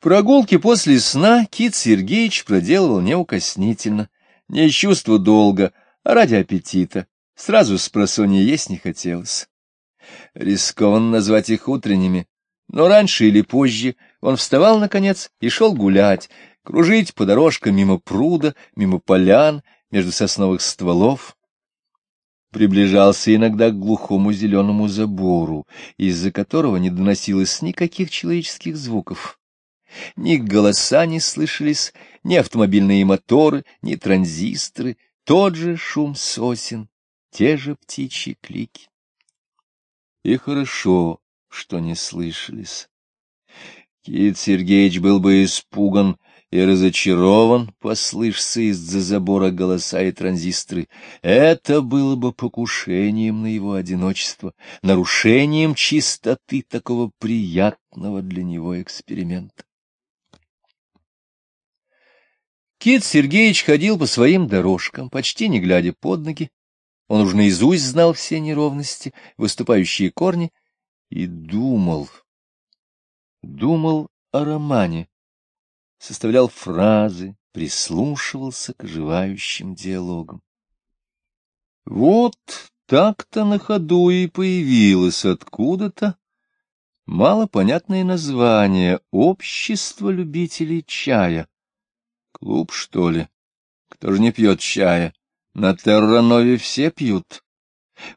Прогулки после сна Кит Сергеевич проделывал неукоснительно, не из долга, а ради аппетита. Сразу с есть не хотелось. Рискованно назвать их утренними, но раньше или позже он вставал, наконец, и шел гулять, кружить по дорожкам мимо пруда, мимо полян, между сосновых стволов. Приближался иногда к глухому зеленому забору, из-за которого не доносилось никаких человеческих звуков. Ни голоса не слышались, ни автомобильные моторы, ни транзисторы, тот же шум сосен, те же птичьи клики. И хорошо, что не слышались. Кит Сергеевич был бы испуган и разочарован, послышься из-за забора голоса и транзисторы. Это было бы покушением на его одиночество, нарушением чистоты такого приятного для него эксперимента. Кит Сергеевич ходил по своим дорожкам, почти не глядя под ноги. Он уже наизусть знал все неровности, выступающие корни, и думал, думал о романе, составлял фразы, прислушивался к оживающим диалогам. Вот так-то на ходу и появилось откуда-то малопонятное название «Общество любителей чая». Клуб, что ли? Кто же не пьет чая? На Терранове все пьют.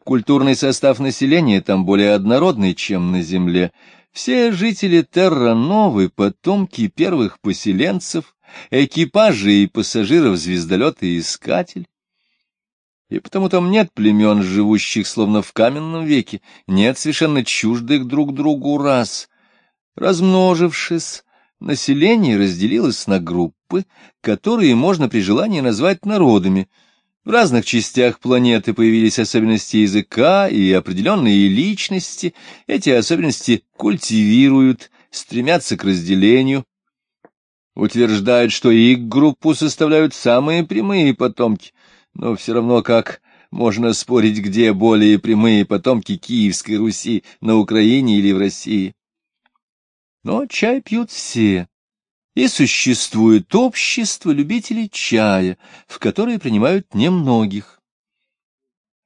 Культурный состав населения там более однородный, чем на Земле. Все жители Террановы — потомки первых поселенцев, экипажи и пассажиров звездолета и искатель. И потому там нет племен, живущих словно в каменном веке, нет совершенно чуждых друг другу рас. Размножившись, население разделилось на группы, которые можно при желании назвать народами. В разных частях планеты появились особенности языка и определенные личности. Эти особенности культивируют, стремятся к разделению. Утверждают, что их группу составляют самые прямые потомки, но все равно как можно спорить, где более прямые потомки Киевской Руси, на Украине или в России. Но чай пьют все, и существует общество любителей чая, в которое принимают немногих,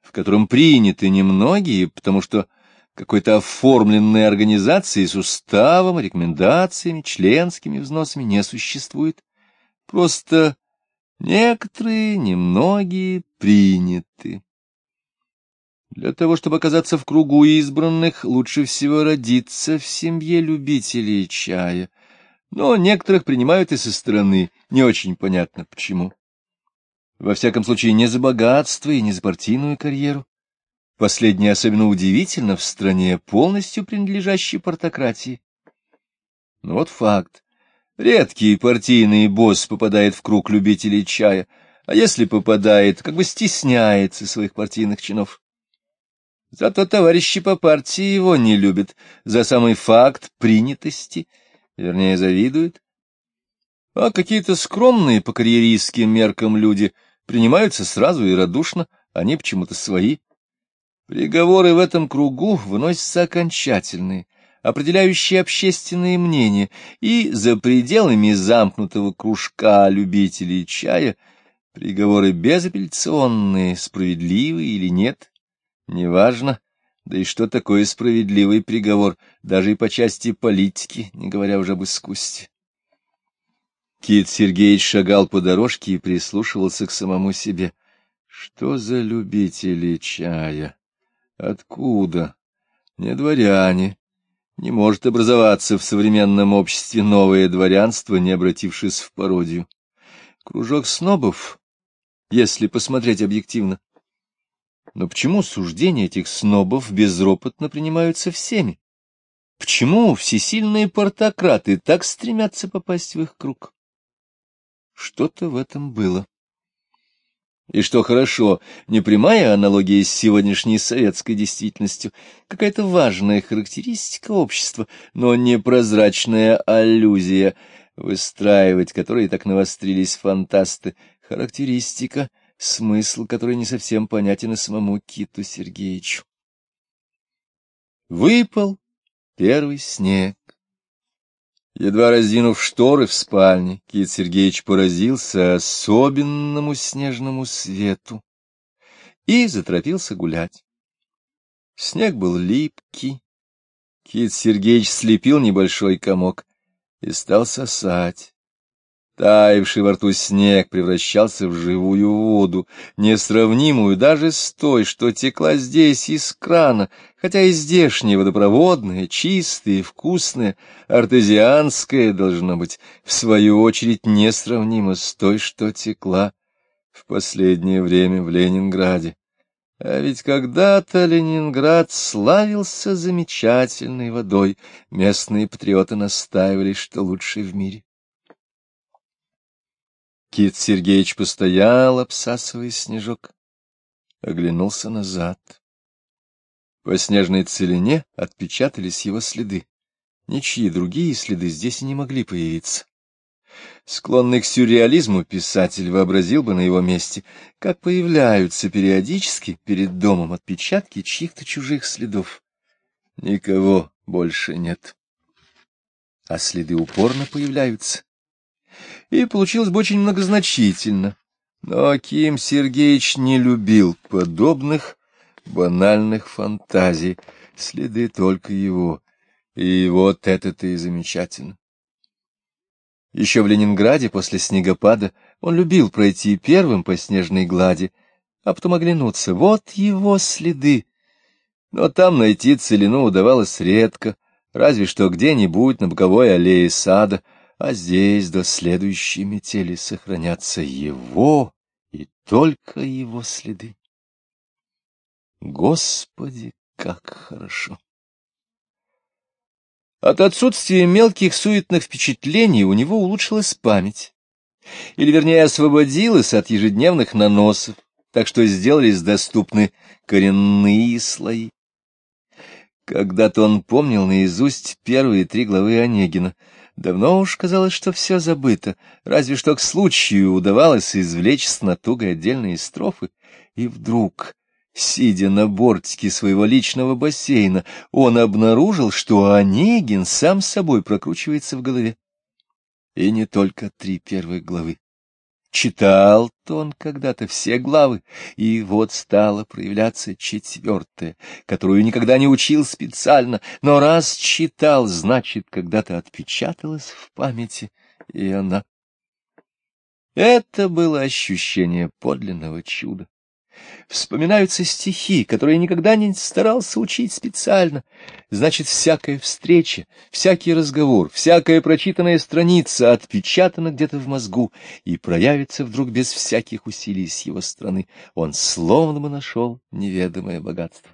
в котором приняты немногие, потому что какой-то оформленной организации с уставом, рекомендациями, членскими взносами не существует. Просто некоторые, немногие приняты. Для того, чтобы оказаться в кругу избранных, лучше всего родиться в семье любителей чая. Но некоторых принимают и со стороны, не очень понятно почему. Во всяком случае, не за богатство и не за партийную карьеру. Последнее особенно удивительно в стране, полностью принадлежащей портократии. Но вот факт. Редкий партийный босс попадает в круг любителей чая, а если попадает, как бы стесняется своих партийных чинов. Зато товарищи по партии его не любят за самый факт принятости, вернее, завидуют. А какие-то скромные по карьеристским меркам люди принимаются сразу и радушно, они почему-то свои. Приговоры в этом кругу выносятся окончательные, определяющие общественные мнения, и за пределами замкнутого кружка любителей чая приговоры безапелляционные, справедливые или нет, Неважно. Да и что такое справедливый приговор, даже и по части политики, не говоря уже об искусстве. Кит Сергеевич шагал по дорожке и прислушивался к самому себе. Что за любители чая? Откуда? Не дворяне. Не может образоваться в современном обществе новое дворянство, не обратившись в пародию. Кружок снобов, если посмотреть объективно, но почему суждения этих снобов безропотно принимаются всеми? Почему всесильные портократы так стремятся попасть в их круг? Что-то в этом было. И что хорошо, не прямая аналогия с сегодняшней советской действительностью, какая-то важная характеристика общества, но непрозрачная аллюзия, выстраивать которой так навострились фантасты, характеристика — смысл, который не совсем понятен и самому Киту Сергеевичу. Выпал первый снег. Едва раздвинув шторы в спальне, Кит Сергеевич поразился особенному снежному свету и заторопился гулять. Снег был липкий. Кит Сергеевич слепил небольшой комок и стал сосать. Таявший во рту снег превращался в живую воду, несравнимую даже с той, что текла здесь из крана, хотя и здешняя водопроводная, чистая вкусная, артезианская, должна быть, в свою очередь несравнима с той, что текла в последнее время в Ленинграде. А ведь когда-то Ленинград славился замечательной водой, местные патриоты настаивали, что лучший в мире. Кит Сергеевич постоял, обсасывая снежок, оглянулся назад. По снежной целине отпечатались его следы. Ничьи другие следы здесь и не могли появиться. Склонный к сюрреализму писатель вообразил бы на его месте, как появляются периодически перед домом отпечатки чьих-то чужих следов. Никого больше нет. А следы упорно появляются и получилось бы очень многозначительно. Но Ким Сергеевич не любил подобных банальных фантазий, следы только его, и вот это-то и замечательно. Еще в Ленинграде после снегопада он любил пройти первым по снежной глади, а потом оглянуться. Вот его следы. Но там найти целину удавалось редко, разве что где-нибудь на боковой аллее сада — а здесь до следующей метели сохранятся его и только его следы. Господи, как хорошо! От отсутствия мелких суетных впечатлений у него улучшилась память, или, вернее, освободилась от ежедневных наносов, так что сделались доступны коренные слои. Когда-то он помнил наизусть первые три главы Онегина — Давно уж казалось, что все забыто, разве что к случаю удавалось извлечь с натугой отдельные строфы, и вдруг, сидя на бортике своего личного бассейна, он обнаружил, что Онегин сам собой прокручивается в голове. И не только три первых главы. Читал-то он когда-то все главы, и вот стала проявляться четвертая, которую никогда не учил специально, но раз читал, значит, когда-то отпечаталась в памяти, и она. Это было ощущение подлинного чуда. Вспоминаются стихи, которые никогда не старался учить специально. Значит, всякая встреча, всякий разговор, всякая прочитанная страница отпечатана где-то в мозгу и проявится вдруг без всяких усилий с его стороны. Он словно бы нашел неведомое богатство.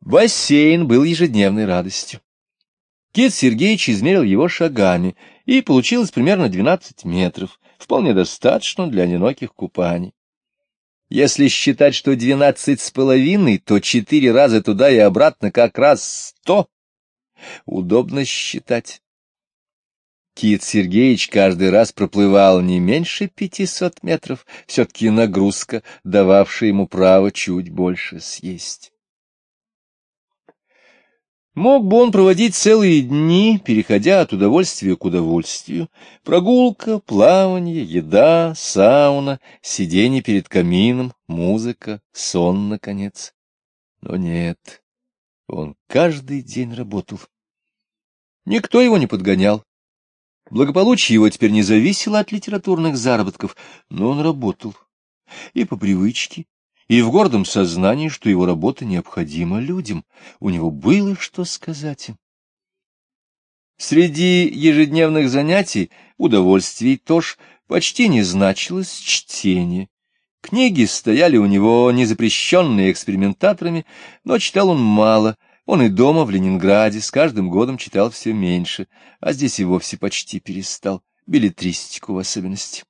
Бассейн был ежедневной радостью. Кит Сергеевич измерил его шагами, и получилось примерно 12 метров вполне достаточно для одиноких купаний. Если считать, что двенадцать с половиной, то четыре раза туда и обратно как раз сто. Удобно считать. Кит Сергеевич каждый раз проплывал не меньше пятисот метров, все-таки нагрузка, дававшая ему право чуть больше съесть. Мог бы он проводить целые дни, переходя от удовольствия к удовольствию. Прогулка, плавание, еда, сауна, сидение перед камином, музыка, сон, наконец. Но нет, он каждый день работал. Никто его не подгонял. Благополучие его теперь не зависело от литературных заработков, но он работал. И по привычке, и в гордом сознании, что его работа необходима людям, у него было что сказать им. Среди ежедневных занятий, удовольствий тоже почти не значилось чтение. Книги стояли у него незапрещенные экспериментаторами, но читал он мало, он и дома в Ленинграде с каждым годом читал все меньше, а здесь и вовсе почти перестал, билетристику в особенности.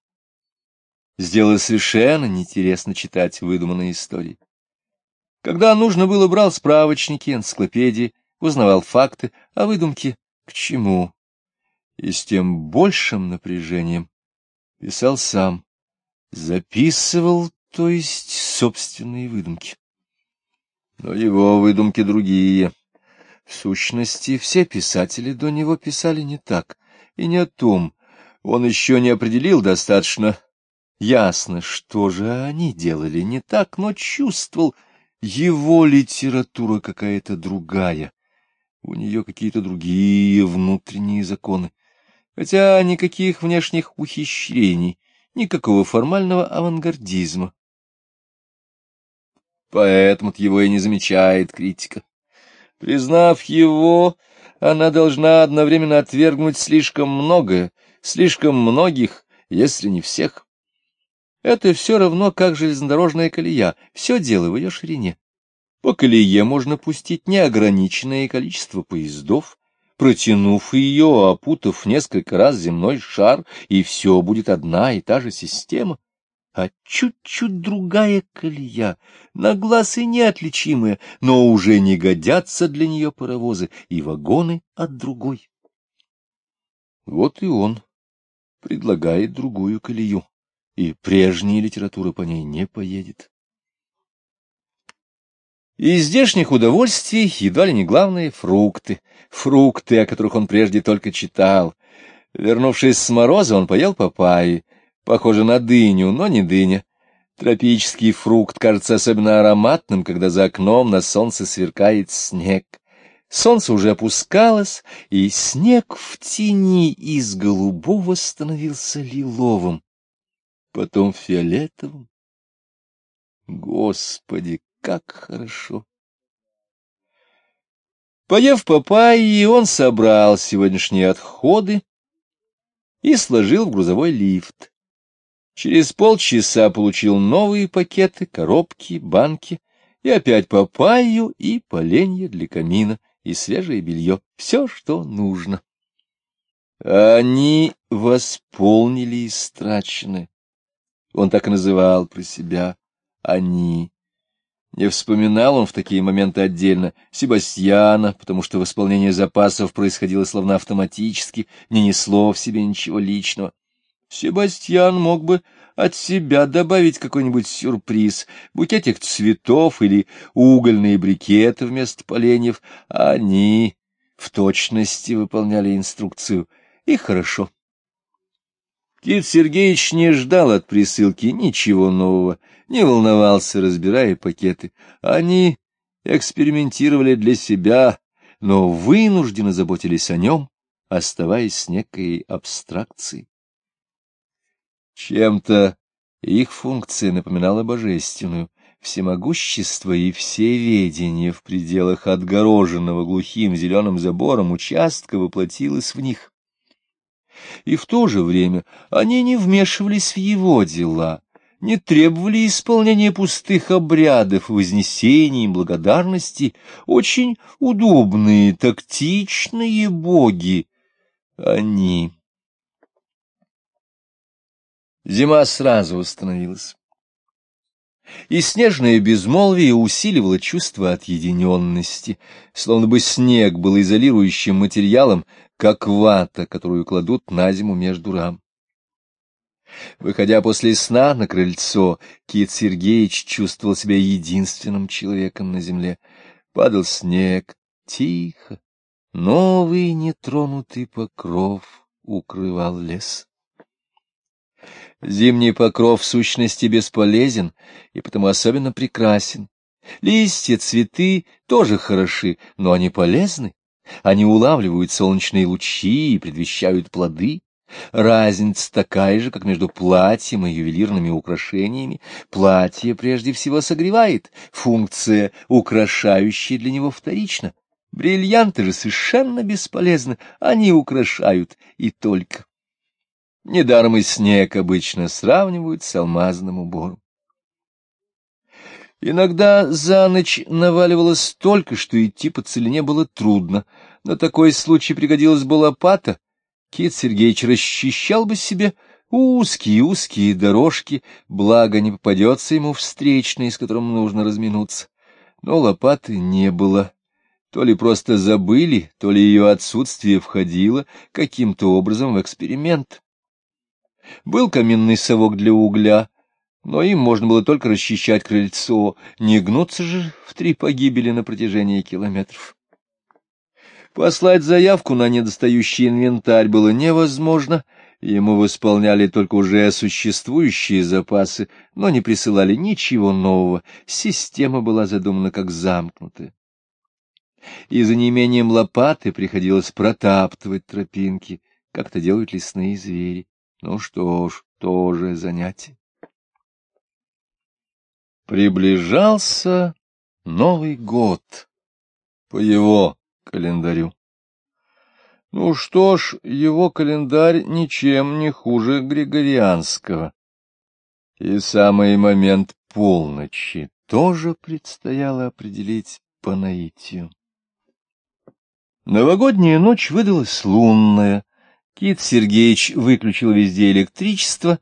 Сделалось совершенно неинтересно читать выдуманные истории. Когда нужно было, брал справочники, энциклопедии, узнавал факты, а выдумки к чему? И с тем большим напряжением писал сам, записывал, то есть собственные выдумки. Но его выдумки другие. В сущности, все писатели до него писали не так, и не о том. Он еще не определил достаточно ясно, что же они делали не так, но чувствовал, его литература какая-то другая. У нее какие-то другие внутренние законы. Хотя никаких внешних ухищрений, никакого формального авангардизма. Поэтому его и не замечает критика. Признав его, она должна одновременно отвергнуть слишком многое, слишком многих, если не всех. Это все равно, как железнодорожная колея, все дело в ее ширине. По колее можно пустить неограниченное количество поездов, протянув ее, опутав несколько раз земной шар, и все будет одна и та же система а чуть-чуть другая колея, на глаз и неотличимая, но уже не годятся для нее паровозы и вагоны от другой. Вот и он предлагает другую колею, и прежняя литература по ней не поедет. Из здешних удовольствий едва ли не главные фрукты, фрукты, о которых он прежде только читал. Вернувшись с мороза, он поел папайи, Похоже на дыню, но не дыня. Тропический фрукт кажется особенно ароматным, когда за окном на солнце сверкает снег. Солнце уже опускалось, и снег в тени из голубого становился лиловым, потом фиолетовым. Господи, как хорошо! Поев папайи, он собрал сегодняшние отходы и сложил в грузовой лифт. Через полчаса получил новые пакеты, коробки, банки, и опять папайю и поленья для камина, и свежее белье, все, что нужно. Они восполнили истраченное. Он так и называл про себя «они». Не вспоминал он в такие моменты отдельно Себастьяна, потому что восполнение запасов происходило словно автоматически, не несло в себе ничего личного. Себастьян мог бы от себя добавить какой-нибудь сюрприз, букетик цветов или угольные брикеты вместо поленьев. Они в точности выполняли инструкцию, и хорошо. Кит Сергеевич не ждал от присылки ничего нового, не волновался, разбирая пакеты. Они экспериментировали для себя, но вынужденно заботились о нем, оставаясь с некой абстракцией. Чем-то их функция напоминала божественную, всемогущество и всеведение в пределах отгороженного глухим зеленым забором участка воплотилось в них. И в то же время они не вмешивались в его дела, не требовали исполнения пустых обрядов, вознесений и благодарности, очень удобные, тактичные боги. Они Зима сразу установилась. И снежное безмолвие усиливало чувство отъединенности, словно бы снег был изолирующим материалом, как вата, которую кладут на зиму между рам. Выходя после сна на крыльцо, Кит Сергеевич чувствовал себя единственным человеком на земле. Падал снег, тихо, новый нетронутый покров укрывал лес. Зимний покров в сущности бесполезен и потому особенно прекрасен. Листья, цветы тоже хороши, но они полезны. Они улавливают солнечные лучи и предвещают плоды. Разница такая же, как между платьем и ювелирными украшениями. Платье прежде всего согревает, функция украшающая для него вторична. Бриллианты же совершенно бесполезны, они украшают и только. Недаром и снег обычно сравнивают с алмазным убором. Иногда за ночь наваливалось столько, что идти по целине было трудно. На такой случай пригодилась бы лопата. Кит Сергеевич расчищал бы себе узкие-узкие дорожки, благо не попадется ему встречный, с которым нужно разминуться. Но лопаты не было. То ли просто забыли, то ли ее отсутствие входило каким-то образом в эксперимент. Был каминный совок для угля, но им можно было только расчищать крыльцо, не гнуться же в три погибели на протяжении километров. Послать заявку на недостающий инвентарь было невозможно, ему восполняли только уже существующие запасы, но не присылали ничего нового, система была задумана как замкнутая. И за неимением лопаты приходилось протаптывать тропинки, как это делают лесные звери. Ну что ж, тоже занятие. Приближался Новый год по его календарю. Ну что ж, его календарь ничем не хуже григорианского. И самый момент полночи тоже предстояло определить по наитию. Новогодняя ночь выдалась лунная. Кит Сергеевич выключил везде электричество,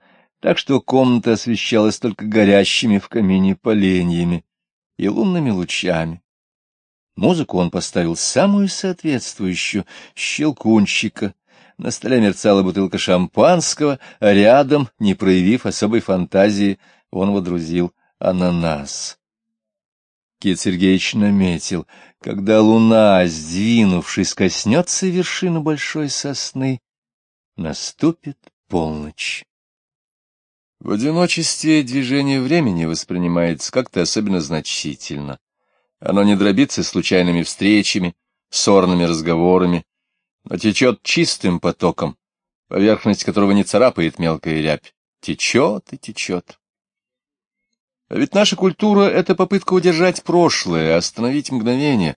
так что комната освещалась только горящими в камине поленьями и лунными лучами. Музыку он поставил самую соответствующую — щелкунчика. На столе мерцала бутылка шампанского, а рядом, не проявив особой фантазии, он водрузил ананас. Кит Сергеевич наметил, когда луна, сдвинувшись, коснется вершины большой сосны, наступит полночь. В одиночестве движение времени воспринимается как-то особенно значительно. Оно не дробится случайными встречами, сорными разговорами, но течет чистым потоком, поверхность которого не царапает мелкая рябь, течет и течет. А ведь наша культура — это попытка удержать прошлое, остановить мгновение,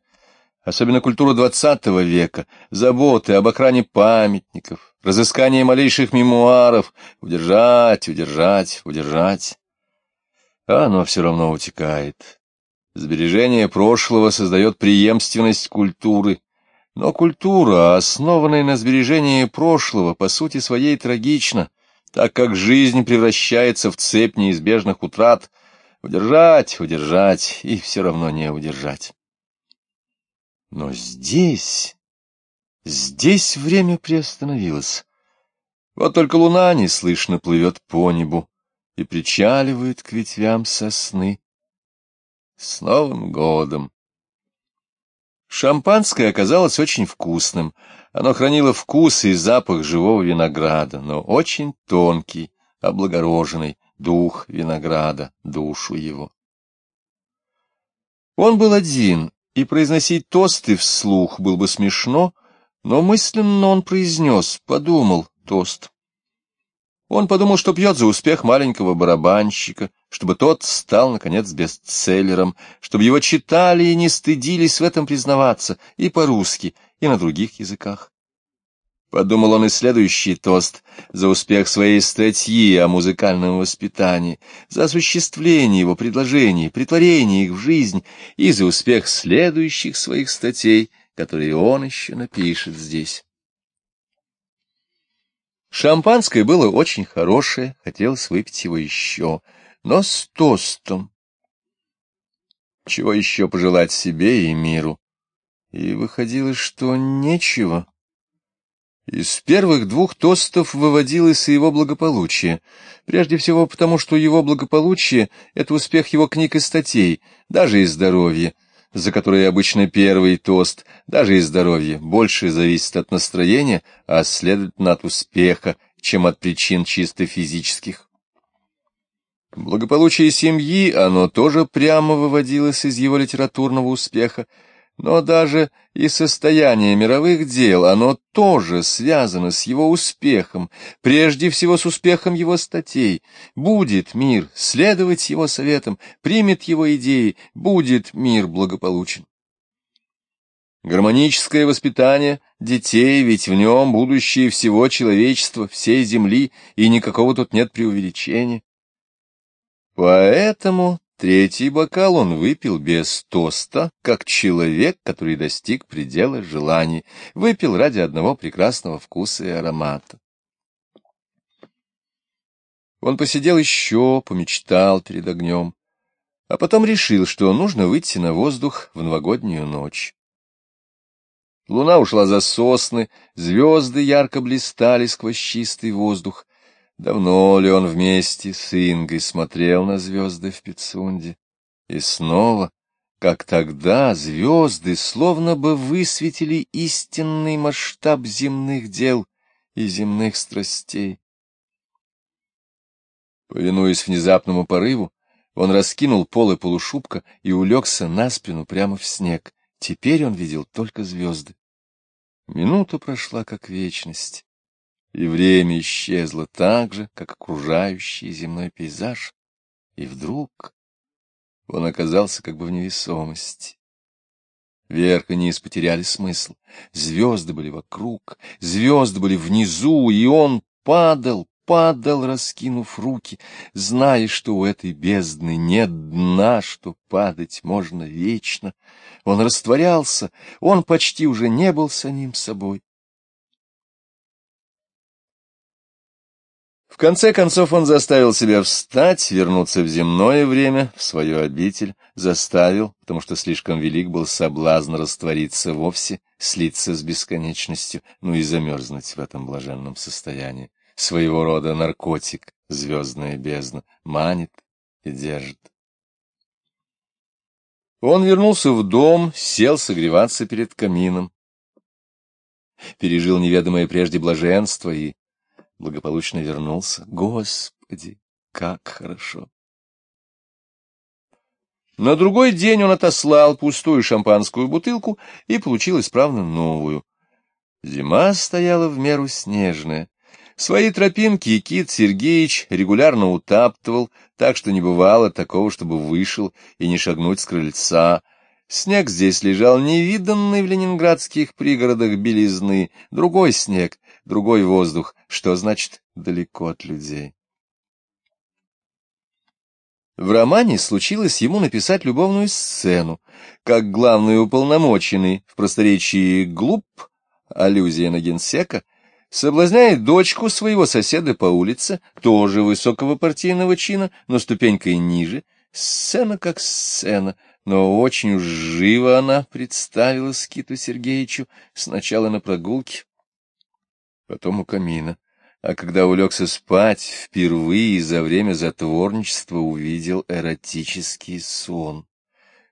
особенно культура двадцатого века, заботы об охране памятников, разыскание малейших мемуаров, удержать, удержать, удержать. А оно все равно утекает. Сбережение прошлого создает преемственность культуры, но культура, основанная на сбережении прошлого, по сути своей трагична, так как жизнь превращается в цепь неизбежных утрат, Удержать, удержать и все равно не удержать. Но здесь, здесь время приостановилось. Вот только луна неслышно плывет по небу и причаливает к ветвям сосны. С Новым годом! Шампанское оказалось очень вкусным. Оно хранило вкус и запах живого винограда, но очень тонкий, облагороженный, дух винограда, душу его. Он был один, и произносить тосты вслух было бы смешно, но мысленно он произнес, подумал тост. Он подумал, что пьет за успех маленького барабанщика, чтобы тот стал, наконец, бестселлером, чтобы его читали и не стыдились в этом признаваться и по-русски, и на других языках. Подумал он и следующий тост за успех своей статьи о музыкальном воспитании, за осуществление его предложений, притворение их в жизнь и за успех следующих своих статей, которые он еще напишет здесь. Шампанское было очень хорошее, хотелось выпить его еще, но с тостом. Чего еще пожелать себе и миру? И выходило, что нечего. Из первых двух тостов выводилось и его благополучие. Прежде всего потому, что его благополучие — это успех его книг и статей, даже и здоровье, за которое обычно первый тост, даже и здоровье, больше зависит от настроения, а следовательно от успеха, чем от причин чисто физических. Благополучие семьи, оно тоже прямо выводилось из его литературного успеха, но даже и состояние мировых дел, оно тоже связано с его успехом, прежде всего с успехом его статей. Будет мир следовать его советам, примет его идеи, будет мир благополучен. Гармоническое воспитание детей, ведь в нем будущее всего человечества, всей земли, и никакого тут нет преувеличения. Поэтому Третий бокал он выпил без тоста, как человек, который достиг предела желаний, выпил ради одного прекрасного вкуса и аромата. Он посидел еще, помечтал перед огнем, а потом решил, что нужно выйти на воздух в новогоднюю ночь. Луна ушла за сосны, звезды ярко блистали сквозь чистый воздух, Давно ли он вместе с Ингой смотрел на звезды в Пицунде? И снова, как тогда звезды словно бы высветили истинный масштаб земных дел и земных страстей. Повинуясь внезапному порыву, он раскинул полы полушубка и улегся на спину прямо в снег. Теперь он видел только звезды. Минута прошла, как вечность, и время исчезло так же, как окружающий земной пейзаж, и вдруг он оказался как бы в невесомости. Вверх и низ потеряли смысл. Звезды были вокруг, звезды были внизу, и он падал, падал, раскинув руки, зная, что у этой бездны нет дна, что падать можно вечно. Он растворялся, он почти уже не был самим собой. Конце концов он заставил себя встать, вернуться в земное время, в свою обитель, заставил, потому что слишком велик был соблазн раствориться вовсе, слиться с бесконечностью, ну и замерзнуть в этом блаженном состоянии своего рода наркотик, звездная бездна, манит и держит. Он вернулся в дом, сел согреваться перед камином, пережил неведомое прежде блаженство и благополучно вернулся. Господи, как хорошо! На другой день он отослал пустую шампанскую бутылку и получил исправно новую. Зима стояла в меру снежная. Свои тропинки Кит Сергеевич регулярно утаптывал, так что не бывало такого, чтобы вышел и не шагнуть с крыльца. Снег здесь лежал невиданный в ленинградских пригородах белизны, другой снег, другой воздух, что значит далеко от людей. В романе случилось ему написать любовную сцену, как главный уполномоченный в просторечии глуп, аллюзия на генсека, соблазняет дочку своего соседа по улице, тоже высокого партийного чина, но ступенькой ниже. Сцена как сцена, но очень живо она представила Скиту Сергеевичу сначала на прогулке, потом у камина. А когда улегся спать, впервые за время затворничества увидел эротический сон.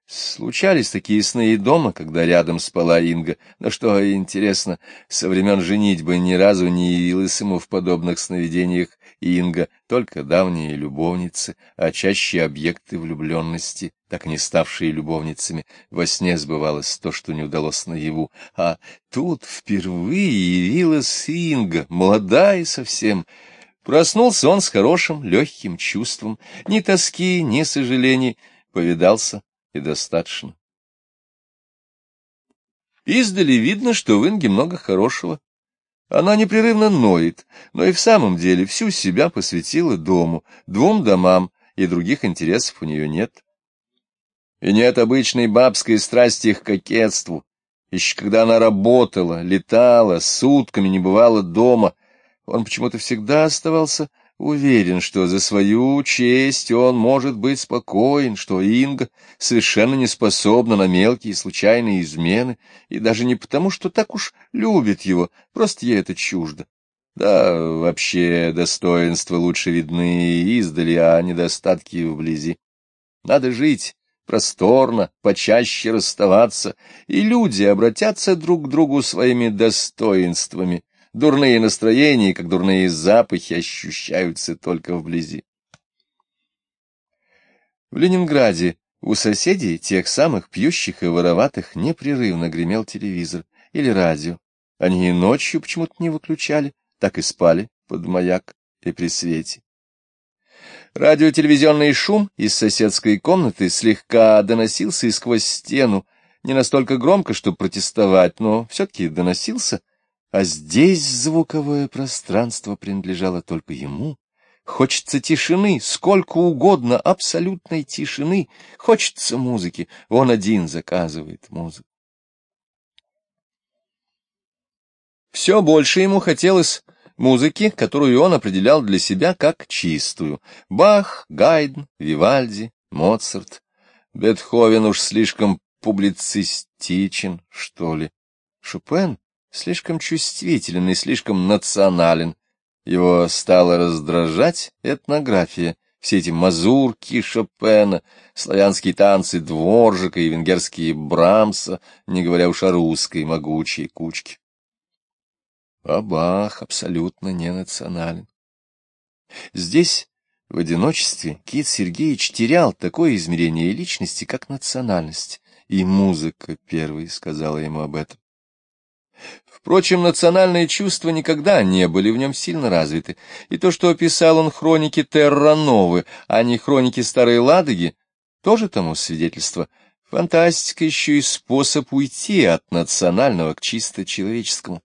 Случались такие сны и дома, когда рядом спала Инга, но что, интересно, со времен женитьбы ни разу не явилась ему в подобных сновидениях Инга, только давние любовницы, а чаще объекты влюбленности, так не ставшие любовницами. Во сне сбывалось то, что не удалось наяву, а тут впервые явилась Инга, молодая совсем, Проснулся он с хорошим, легким чувством, ни тоски, ни сожалений, повидался и достаточно. Издали видно, что в Инге много хорошего. Она непрерывно ноет, но и в самом деле всю себя посвятила дому, двум домам, и других интересов у нее нет. И нет обычной бабской страсти к кокетству. Еще когда она работала, летала, сутками не бывала дома, он почему-то всегда оставался Уверен, что за свою честь он может быть спокоен, что Инга совершенно не способна на мелкие случайные измены, и даже не потому, что так уж любит его, просто ей это чуждо. Да, вообще, достоинства лучше видны издали, а недостатки вблизи. Надо жить просторно, почаще расставаться, и люди обратятся друг к другу своими достоинствами, Дурные настроения, как дурные запахи, ощущаются только вблизи. В Ленинграде у соседей, тех самых пьющих и вороватых, непрерывно гремел телевизор или радио. Они и ночью почему-то не выключали, так и спали под маяк и при свете. Радиотелевизионный шум из соседской комнаты слегка доносился и сквозь стену, не настолько громко, чтобы протестовать, но все-таки доносился, а здесь звуковое пространство принадлежало только ему. Хочется тишины, сколько угодно, абсолютной тишины. Хочется музыки, он один заказывает музыку. Все больше ему хотелось музыки, которую он определял для себя как чистую. Бах, Гайден, Вивальди, Моцарт. Бетховен уж слишком публицистичен, что ли. Шопен слишком чувствителен и слишком национален. Его стала раздражать этнография, все эти мазурки Шопена, славянские танцы Дворжика и венгерские Брамса, не говоря уж о русской могучей кучке. А Бах абсолютно не национален. Здесь, в одиночестве, Кит Сергеевич терял такое измерение личности, как национальность, и музыка первой сказала ему об этом. Впрочем, национальные чувства никогда не были в нем сильно развиты, и то, что описал он хроники Террановы, а не хроники Старой Ладоги, тоже тому свидетельство. Фантастика еще и способ уйти от национального к чисто человеческому.